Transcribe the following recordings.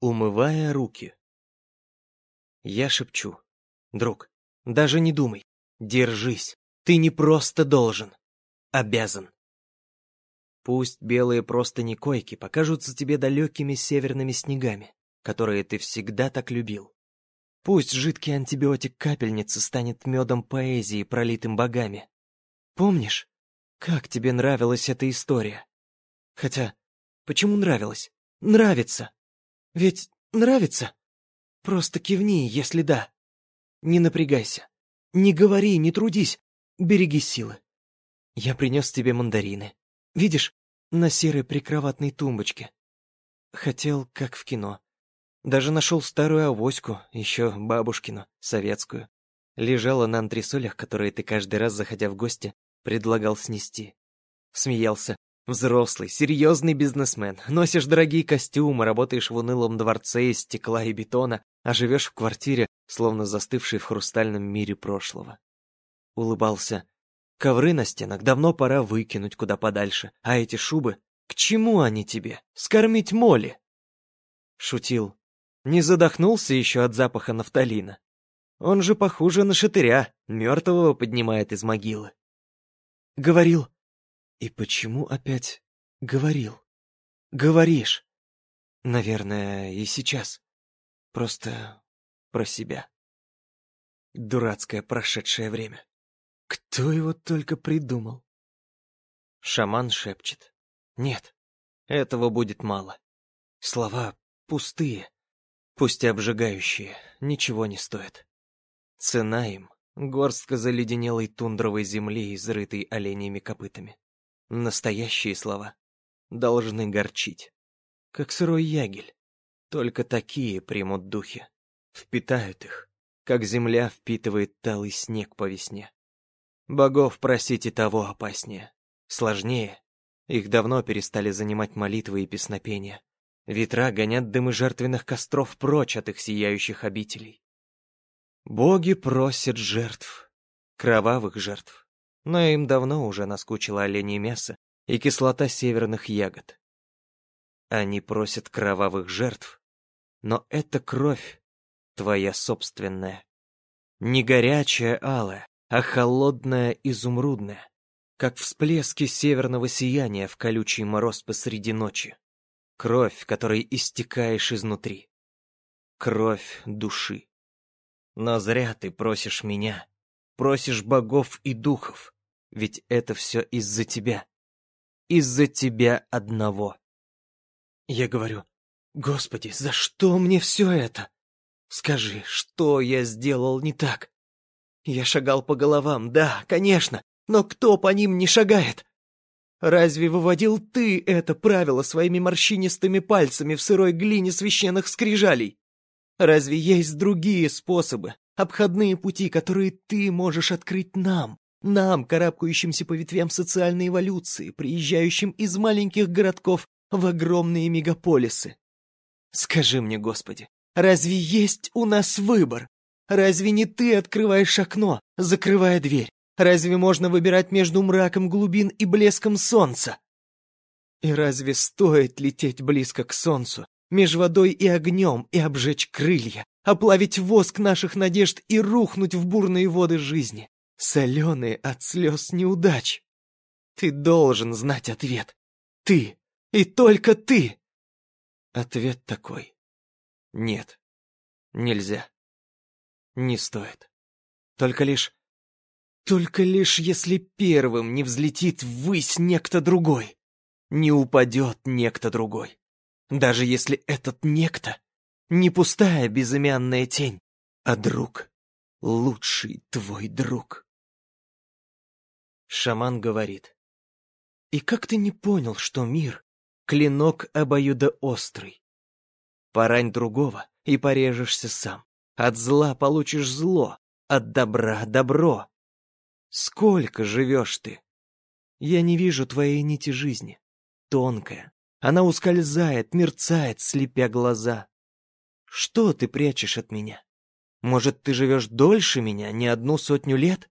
Умывая руки. Я шепчу. Друг, даже не думай. Держись. Ты не просто должен. Обязан. Пусть белые простыни койки покажутся тебе далекими северными снегами, которые ты всегда так любил. Пусть жидкий антибиотик капельницы станет медом поэзии, пролитым богами. Помнишь, как тебе нравилась эта история? Хотя, почему нравилась? Нравится. Ведь нравится? Просто кивни, если да. Не напрягайся. Не говори, не трудись. Береги силы. Я принес тебе мандарины. Видишь, на серой прикроватной тумбочке. Хотел, как в кино. Даже нашел старую авоську, еще бабушкину, советскую. Лежала на антресолях, которые ты каждый раз, заходя в гости, предлагал снести. Смеялся, Взрослый, серьезный бизнесмен. Носишь дорогие костюмы, работаешь в унылом дворце из стекла и бетона, а живешь в квартире, словно застывший в хрустальном мире прошлого. Улыбался. Ковры на стенах давно пора выкинуть куда подальше, а эти шубы... К чему они тебе? Скормить моли? Шутил. Не задохнулся еще от запаха нафталина. Он же похуже на шатыря, мертвого поднимает из могилы. Говорил, и почему опять говорил? Говоришь. Наверное, и сейчас. Просто про себя. Дурацкое прошедшее время. Кто его только придумал? Шаман шепчет. Нет, этого будет мало. Слова пустые, пусть и обжигающие, ничего не стоят. Цена им — горстка заледенелой тундровой земли, изрытой оленями копытами. Настоящие слова должны горчить, как сырой ягель. Только такие примут духи, впитают их, как земля впитывает талый снег по весне. Богов просить и того опаснее, сложнее. Их давно перестали занимать молитвы и песнопения. Ветра гонят дымы жертвенных костров прочь от их сияющих обителей. Боги просят жертв, кровавых жертв но им давно уже наскучило оленье мясо и кислота северных ягод. Они просят кровавых жертв, но эта кровь твоя собственная. Не горячая алая, а холодная изумрудная, как всплески северного сияния в колючий мороз посреди ночи. Кровь, которой истекаешь изнутри. Кровь души. Но зря ты просишь меня, просишь богов и духов, ведь это все из-за тебя. Из-за тебя одного. Я говорю, Господи, за что мне все это? Скажи, что я сделал не так? Я шагал по головам, да, конечно, но кто по ним не шагает? Разве выводил ты это правило своими морщинистыми пальцами в сырой глине священных скрижалей? Разве есть другие способы, обходные пути, которые ты можешь открыть нам, нам, карабкающимся по ветвям социальной эволюции, приезжающим из маленьких городков в огромные мегаполисы. Скажи мне, Господи, разве есть у нас выбор? Разве не ты открываешь окно, закрывая дверь? Разве можно выбирать между мраком глубин и блеском солнца? И разве стоит лететь близко к солнцу, меж водой и огнем, и обжечь крылья, оплавить воск наших надежд и рухнуть в бурные воды жизни, соленые от слез неудач. Ты должен знать ответ. Ты и только ты. Ответ такой. Нет, нельзя. Не стоит. Только лишь... Только лишь если первым не взлетит ввысь некто другой, не упадет некто другой. Даже если этот некто не пустая безымянная тень, а друг, лучший твой друг. Шаман говорит. И как ты не понял, что мир — клинок обоюдоострый? Порань другого, и порежешься сам. От зла получишь зло, от добра — добро. Сколько живешь ты? Я не вижу твоей нити жизни. Тонкая. Она ускользает, мерцает, слепя глаза. Что ты прячешь от меня? Может, ты живешь дольше меня, не одну сотню лет?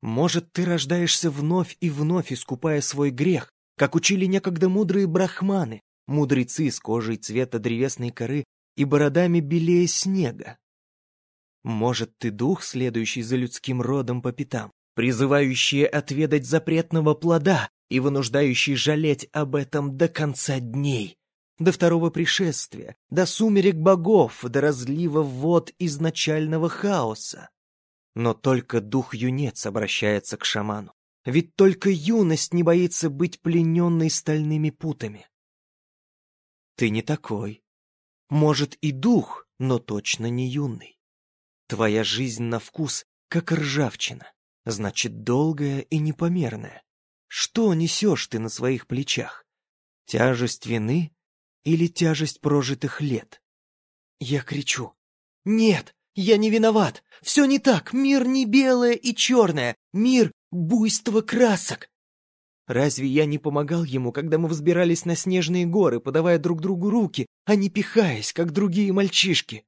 Может, ты рождаешься вновь и вновь, искупая свой грех, как учили некогда мудрые брахманы, мудрецы с кожей цвета древесной коры и бородами белее снега. Может, ты дух, следующий за людским родом по пятам, призывающий отведать запретного плода и вынуждающий жалеть об этом до конца дней, до второго пришествия, до сумерек богов, до разлива вод изначального хаоса. Но только дух-юнец обращается к шаману. Ведь только юность не боится быть плененной стальными путами. Ты не такой. Может и дух, но точно не юный. Твоя жизнь на вкус, как ржавчина, значит долгая и непомерная. Что несешь ты на своих плечах? Тяжесть вины или тяжесть прожитых лет? Я кричу. Нет, я не виноват. Все не так. Мир не белое и черное. Мир буйство красок. Разве я не помогал ему, когда мы взбирались на снежные горы, подавая друг другу руки, а не пихаясь, как другие мальчишки?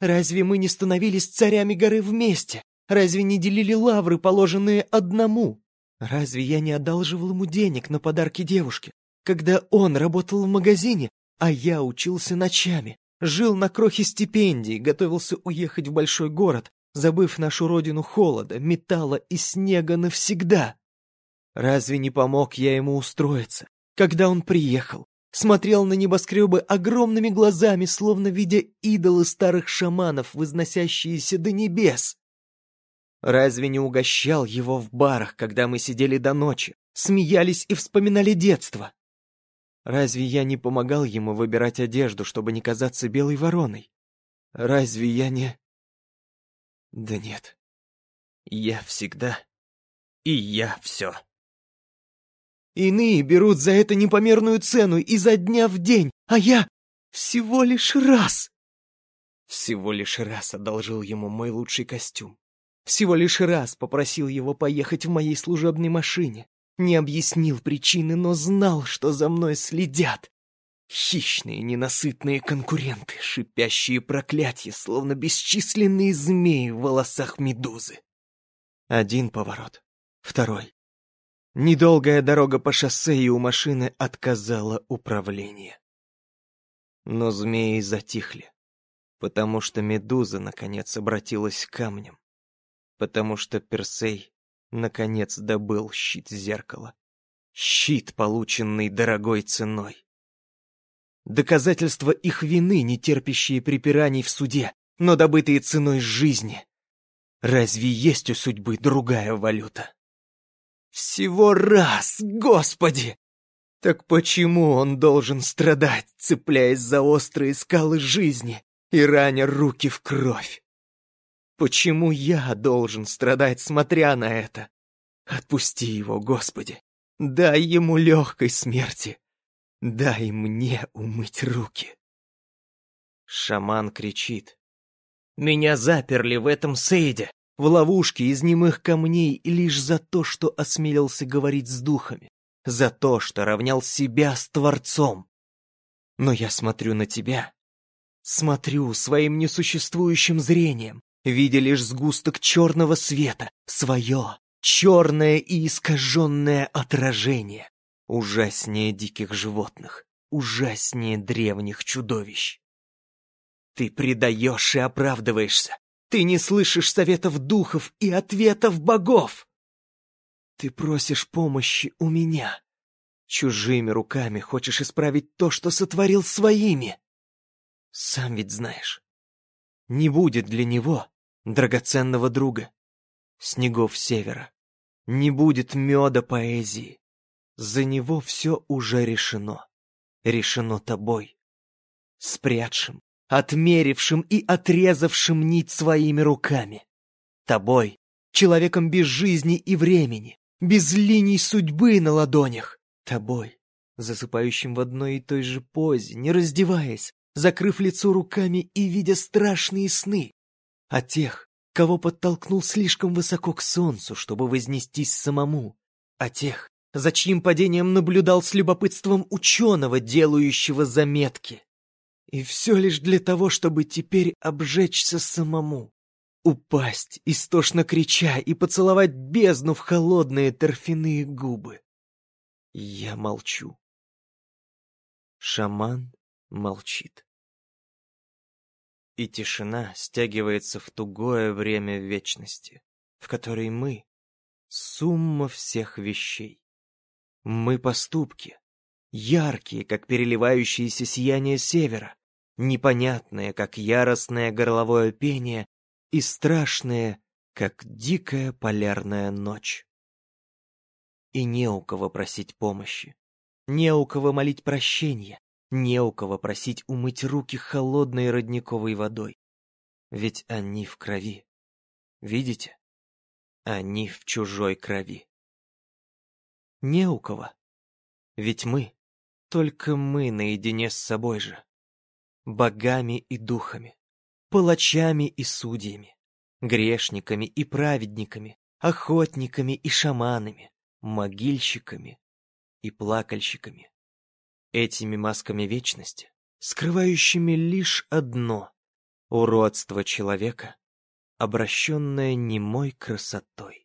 Разве мы не становились царями горы вместе? Разве не делили лавры, положенные одному? Разве я не одалживал ему денег на подарки девушке, когда он работал в магазине, а я учился ночами, жил на крохе стипендии, готовился уехать в большой город, забыв нашу родину холода, металла и снега навсегда. Разве не помог я ему устроиться, когда он приехал, смотрел на небоскребы огромными глазами, словно видя идолы старых шаманов, возносящиеся до небес? Разве не угощал его в барах, когда мы сидели до ночи, смеялись и вспоминали детство? Разве я не помогал ему выбирать одежду, чтобы не казаться белой вороной? Разве я не... Да нет. Я всегда. И я все. Иные берут за это непомерную цену изо дня в день, а я всего лишь раз. Всего лишь раз одолжил ему мой лучший костюм. Всего лишь раз попросил его поехать в моей служебной машине. Не объяснил причины, но знал, что за мной следят. Хищные, ненасытные конкуренты, шипящие проклятия, словно бесчисленные змеи в волосах медузы. Один поворот, второй. Недолгая дорога по шоссе, и у машины отказало управление. Но змеи затихли, потому что медуза, наконец, обратилась к камням, потому что Персей, наконец, добыл щит зеркала. Щит, полученный дорогой ценой. Доказательства их вины, не терпящие припираний в суде, но добытые ценой жизни. Разве есть у судьбы другая валюта? Всего раз, Господи! Так почему он должен страдать, цепляясь за острые скалы жизни и раня руки в кровь? Почему я должен страдать, смотря на это? Отпусти его, Господи! Дай ему легкой смерти. Дай мне умыть руки. Шаман кричит. Меня заперли в этом сейде, в ловушке из немых камней лишь за то, что осмелился говорить с духами, за то, что равнял себя с Творцом. Но я смотрю на тебя, смотрю своим несуществующим зрением, видя лишь сгусток черного света, свое, черное и искаженное отражение ужаснее диких животных, ужаснее древних чудовищ. Ты предаешь и оправдываешься. Ты не слышишь советов духов и ответов богов. Ты просишь помощи у меня. Чужими руками хочешь исправить то, что сотворил своими. Сам ведь знаешь. Не будет для него драгоценного друга. Снегов севера. Не будет меда поэзии. За него все уже решено. Решено тобой. Спрятшим, отмерившим и отрезавшим нить своими руками. Тобой, человеком без жизни и времени, без линий судьбы на ладонях. Тобой, засыпающим в одной и той же позе, не раздеваясь, закрыв лицо руками и видя страшные сны. О тех, кого подтолкнул слишком высоко к солнцу, чтобы вознестись самому. О тех, за чьим падением наблюдал с любопытством ученого, делающего заметки. И все лишь для того, чтобы теперь обжечься самому. Упасть, истошно крича, и поцеловать бездну в холодные торфяные губы. Я молчу. Шаман молчит. И тишина стягивается в тугое время вечности, в которой мы — сумма всех вещей. Мы поступки, яркие, как переливающееся сияние севера, непонятные, как яростное горловое пение, и страшные, как дикая полярная ночь. И не у кого просить помощи, не у кого молить прощения, не у кого просить умыть руки холодной родниковой водой. Ведь они в крови. Видите? Они в чужой крови. Не у кого. Ведь мы, только мы наедине с собой же. Богами и духами, палачами и судьями, грешниками и праведниками, охотниками и шаманами, могильщиками и плакальщиками. Этими масками вечности, скрывающими лишь одно — уродство человека, обращенное немой красотой.